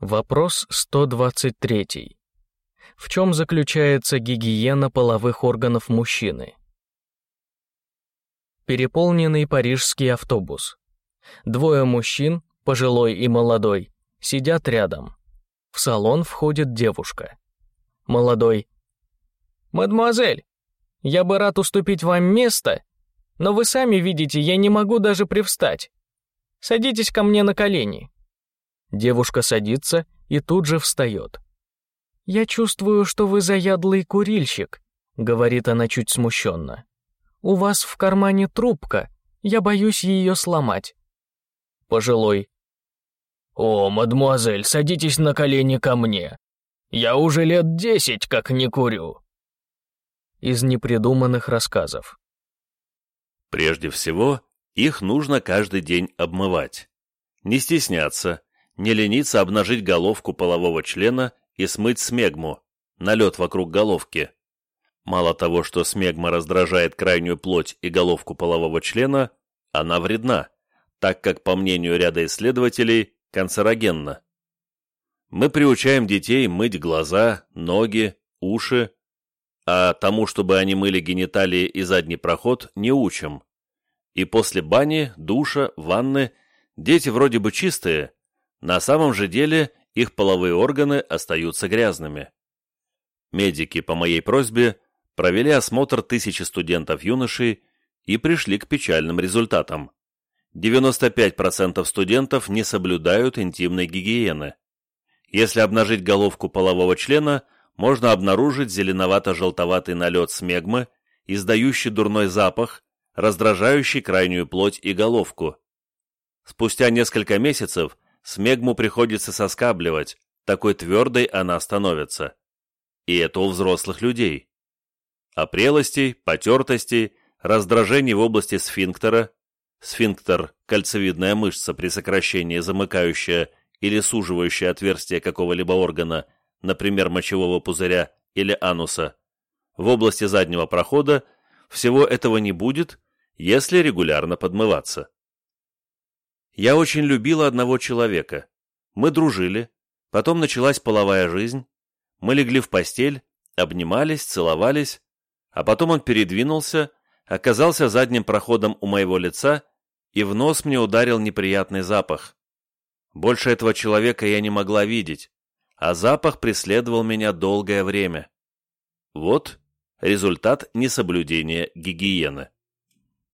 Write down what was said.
Вопрос 123. В чем заключается гигиена половых органов мужчины? Переполненный парижский автобус. Двое мужчин, пожилой и молодой, сидят рядом. В салон входит девушка. Молодой. «Мадемуазель, я бы рад уступить вам место, но вы сами видите, я не могу даже привстать. Садитесь ко мне на колени». Девушка садится и тут же встает. «Я чувствую, что вы заядлый курильщик», — говорит она чуть смущенно. «У вас в кармане трубка, я боюсь ее сломать». Пожилой. «О, мадемуазель, садитесь на колени ко мне. Я уже лет десять как не курю». Из непридуманных рассказов. Прежде всего, их нужно каждый день обмывать. Не стесняться, не лениться обнажить головку полового члена и смыть смегму, налет вокруг головки. Мало того, что смегма раздражает крайнюю плоть и головку полового члена, она вредна, так как, по мнению ряда исследователей, канцерогенна. Мы приучаем детей мыть глаза, ноги, уши, а тому, чтобы они мыли гениталии и задний проход, не учим. И после бани, душа, ванны дети вроде бы чистые, на самом же деле их половые органы остаются грязными. Медики по моей просьбе провели осмотр тысячи студентов-юношей и пришли к печальным результатам. 95% студентов не соблюдают интимной гигиены. Если обнажить головку полового члена, можно обнаружить зеленовато-желтоватый налет смегмы, издающий дурной запах, раздражающий крайнюю плоть и головку. Спустя несколько месяцев смегму приходится соскабливать, такой твердой она становится. И это у взрослых людей. Опрелостей, потертостей, раздражений в области сфинктера, сфинктер – кольцевидная мышца при сокращении замыкающая или суживающая отверстие какого-либо органа, например, мочевого пузыря или ануса, в области заднего прохода всего этого не будет, если регулярно подмываться. Я очень любила одного человека. Мы дружили, потом началась половая жизнь, мы легли в постель, обнимались, целовались, а потом он передвинулся, оказался задним проходом у моего лица, и в нос мне ударил неприятный запах. Больше этого человека я не могла видеть, а запах преследовал меня долгое время. Вот результат несоблюдения гигиены.